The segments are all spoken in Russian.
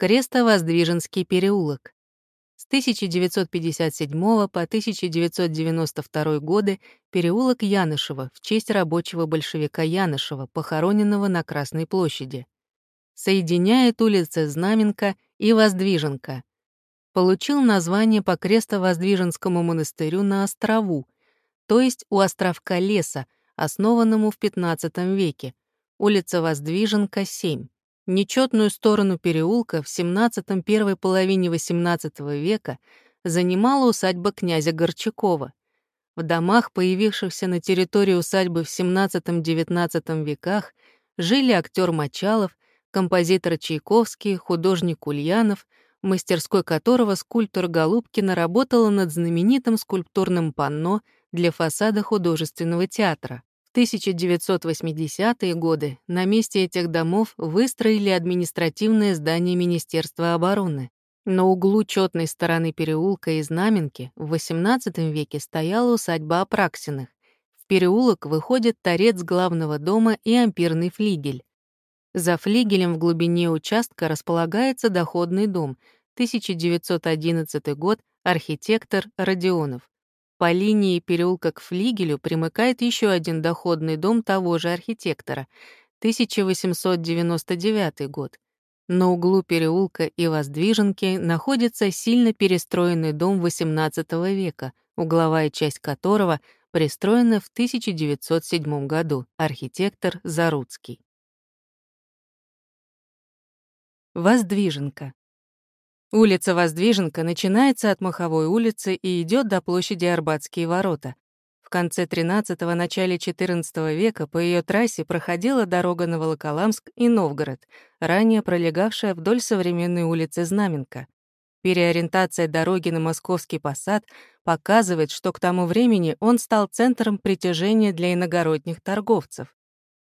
Крестово-Воздвиженский переулок. С 1957 по 1992 годы переулок Янышева в честь рабочего большевика Янышева, похороненного на Красной площади. Соединяет улицы Знаменка и Воздвиженка. Получил название по Крестово-Воздвиженскому монастырю на острову, то есть у островка леса, основанному в XV веке, улица Воздвиженка, 7. Нечетную сторону переулка в 17-м первой половине XVIII века занимала усадьба князя Горчакова. В домах, появившихся на территории усадьбы в XVII-XIX веках, жили актер Мочалов, композитор Чайковский, художник Ульянов, мастерской которого скульптор Голубкина работала над знаменитым скульптурным панно для фасада художественного театра. В 1980-е годы на месте этих домов выстроили административное здание Министерства обороны. На углу четной стороны переулка и Знаменки в XVIII веке стояла усадьба Апраксиных. В переулок выходит торец главного дома и ампирный флигель. За флигелем в глубине участка располагается доходный дом, 1911 год, архитектор Родионов. По линии переулка к флигелю примыкает еще один доходный дом того же архитектора, 1899 год. На углу переулка и Воздвиженки находится сильно перестроенный дом XVIII века, угловая часть которого пристроена в 1907 году, архитектор Заруцкий. Воздвиженка. Улица Воздвиженка начинается от Маховой улицы и идет до площади Арбатские ворота. В конце XIII – начале XIV века по ее трассе проходила дорога на Волоколамск и Новгород, ранее пролегавшая вдоль современной улицы Знаменка. Переориентация дороги на Московский посад показывает, что к тому времени он стал центром притяжения для иногородних торговцев.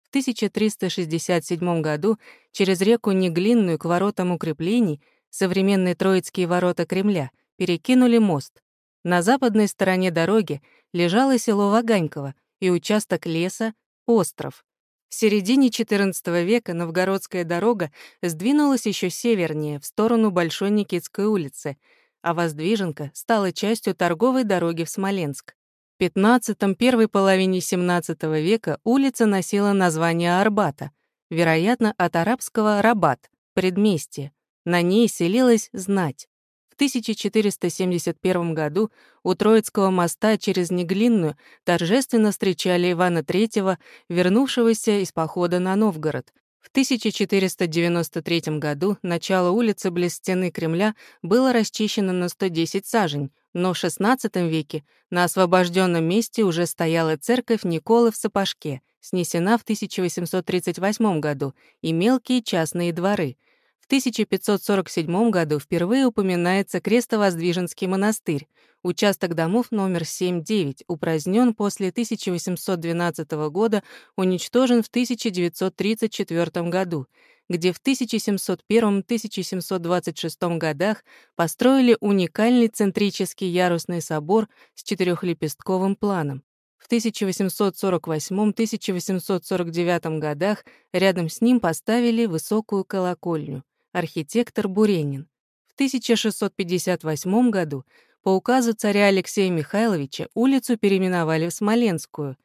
В 1367 году через реку Неглинную к воротам укреплений – современные Троицкие ворота Кремля, перекинули мост. На западной стороне дороги лежало село Ваганьково и участок леса — остров. В середине XIV века новгородская дорога сдвинулась еще севернее, в сторону Большой Никитской улицы, а Воздвиженка стала частью торговой дороги в Смоленск. В XV первой половине XVII века улица носила название Арбата, вероятно, от арабского «рабат» — предместье. На ней селилась знать. В 1471 году у Троицкого моста через Неглинную торжественно встречали Ивана III, вернувшегося из похода на Новгород. В 1493 году начало улицы близ стены Кремля было расчищено на 110 сажень, но в XVI веке на освобожденном месте уже стояла церковь Николы в Сапожке, снесена в 1838 году, и мелкие частные дворы — в 1547 году впервые упоминается Крестовоздвиженский монастырь. Участок домов номер 7-9 упразднен после 1812 года, уничтожен в 1934 году, где в 1701-1726 годах построили уникальный центрический ярусный собор с четырехлепестковым планом. В 1848-1849 годах рядом с ним поставили высокую колокольню архитектор Буренин. В 1658 году по указу царя Алексея Михайловича улицу переименовали в Смоленскую.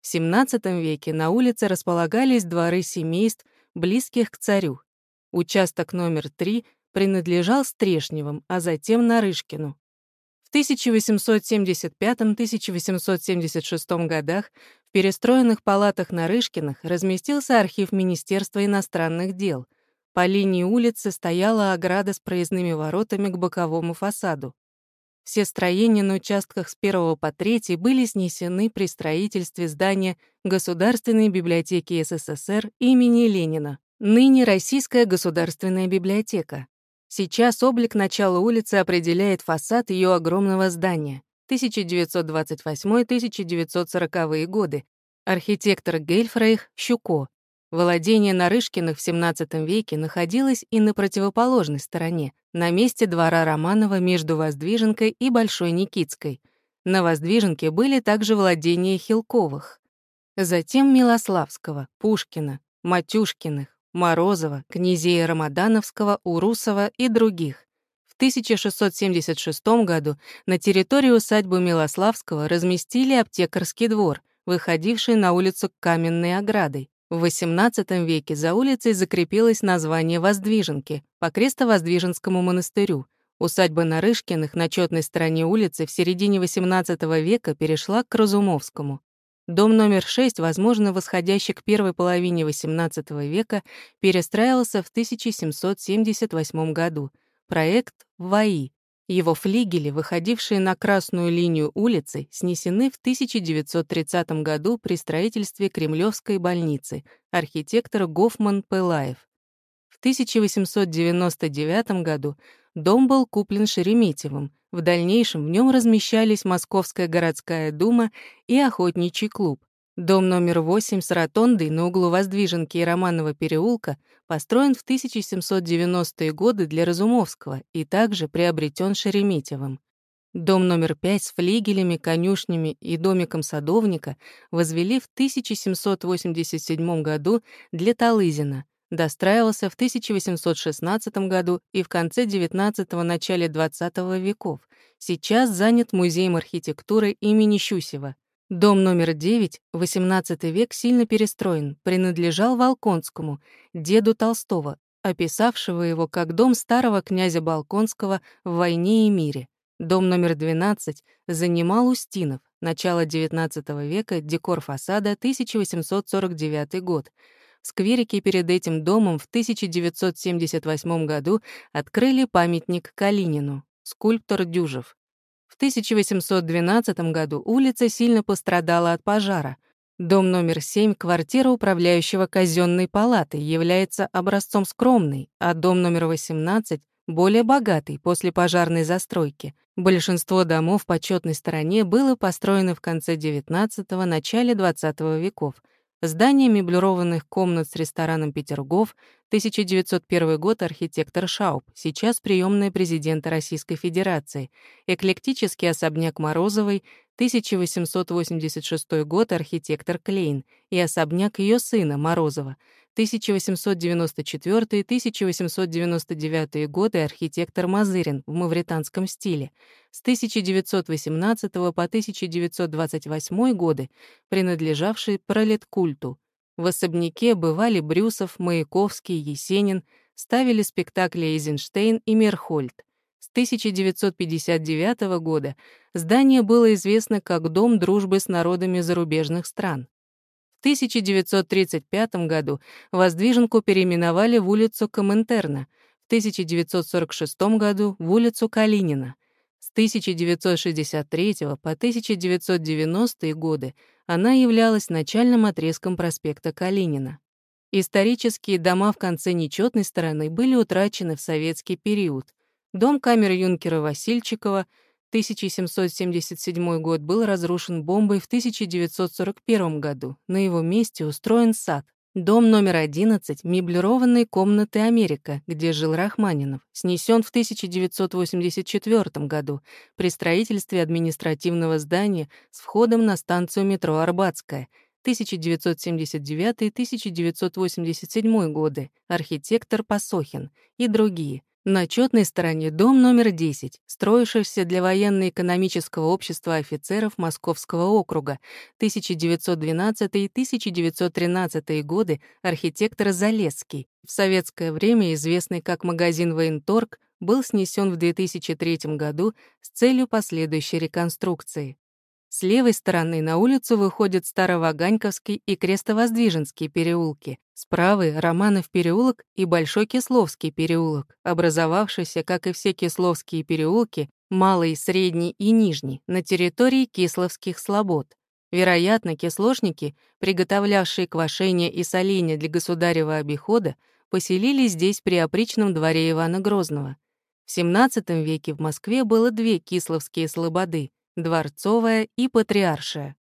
В XVII веке на улице располагались дворы семейств, близких к царю. Участок номер 3 принадлежал Стрешневым, а затем Нарышкину. В 1875-1876 годах в перестроенных палатах Нарышкиных разместился архив Министерства иностранных дел — по линии улицы стояла ограда с проездными воротами к боковому фасаду. Все строения на участках с 1 по 3 были снесены при строительстве здания Государственной библиотеки СССР имени Ленина, ныне Российская государственная библиотека. Сейчас облик начала улицы определяет фасад ее огромного здания 1928-1940 годы, архитектор Гельфрейх Щуко, Владение Нарышкиных в XVII веке находилось и на противоположной стороне, на месте двора Романова между Воздвиженкой и Большой Никитской. На Воздвиженке были также владения Хилковых. Затем Милославского, Пушкина, Матюшкиных, Морозова, князей Рамадановского, Урусова и других. В 1676 году на территории усадьбы Милославского разместили аптекарский двор, выходивший на улицу Каменной оградой. В XVIII веке за улицей закрепилось название Воздвиженки по Крестовоздвиженскому монастырю. Усадьба Нарышкиных на четной стороне улицы в середине XVIII века перешла к Разумовскому. Дом номер 6, возможно, восходящий к первой половине XVIII века, перестраивался в 1778 году. Проект ВАИ. Его флигели, выходившие на красную линию улицы, снесены в 1930 году при строительстве Кремлевской больницы, архитектор Гофман Пылаев. В 1899 году дом был куплен Шереметьевым, в дальнейшем в нем размещались Московская городская дума и охотничий клуб. Дом номер 8 с ротондой на углу Воздвиженки и Романова переулка построен в 1790-е годы для Разумовского и также приобретен Шереметьевым. Дом номер 5 с флигелями, конюшнями и домиком садовника возвели в 1787 году для Талызина, достраивался в 1816 году и в конце XIX – начале XX веков. Сейчас занят Музеем архитектуры имени Щусева. Дом номер 9, XVIII век, сильно перестроен, принадлежал Волконскому, деду Толстого, описавшего его как дом старого князя Балконского в «Войне и мире». Дом номер 12 занимал Устинов, начало XIX века, декор фасада, 1849 год — в скверике перед этим домом в 1978 году открыли памятник Калинину, скульптор Дюжев. В 1812 году улица сильно пострадала от пожара. Дом номер 7, квартира управляющего казенной палаты, является образцом скромный, а дом номер 18 более богатый после пожарной застройки. Большинство домов по четной стороне было построено в конце XIX – начале XX веков – Здание меблированных комнат с рестораном «Петергоф», 1901 год, архитектор Шауп, сейчас приемная президента Российской Федерации, эклектический особняк Морозовой, 1886 год, архитектор Клейн, и особняк ее сына Морозова, 1894-1899 годы архитектор Мазырин в мавританском стиле. С 1918 по 1928 годы принадлежавший пролеткульту. В особняке бывали Брюсов, Маяковский, Есенин, ставили спектакли Эйзенштейн и Мерхольд. С 1959 года здание было известно как Дом дружбы с народами зарубежных стран. В 1935 году Воздвиженку переименовали в улицу Коминтерна, в 1946 году — в улицу Калинина. С 1963 по 1990 годы она являлась начальным отрезком проспекта Калинина. Исторические дома в конце нечетной стороны были утрачены в советский период. Дом камер юнкера Васильчикова — 1777 год был разрушен бомбой в 1941 году. На его месте устроен сад. Дом номер 11 меблированной комнаты «Америка», где жил Рахманинов, снесен в 1984 году при строительстве административного здания с входом на станцию метро «Арбатская», 1979-1987 годы, архитектор Пасохин и другие. На четной стороне дом номер 10, строившийся для военно-экономического общества офицеров Московского округа, 1912-1913 годы, архитектор Залесский. В советское время известный как магазин «Военторг», был снесен в 2003 году с целью последующей реконструкции. С левой стороны на улицу выходят Староваганьковский и Крестовоздвиженский переулки. С Романов переулок и Большой Кисловский переулок, образовавшийся, как и все Кисловские переулки, малый, средний и нижний, на территории Кисловских слобод. Вероятно, кислошники, приготовлявшие квашение и соление для государева обихода, поселились здесь при опричном дворе Ивана Грозного. В XVII веке в Москве было две кисловские слободы — Дворцовая и Патриаршая.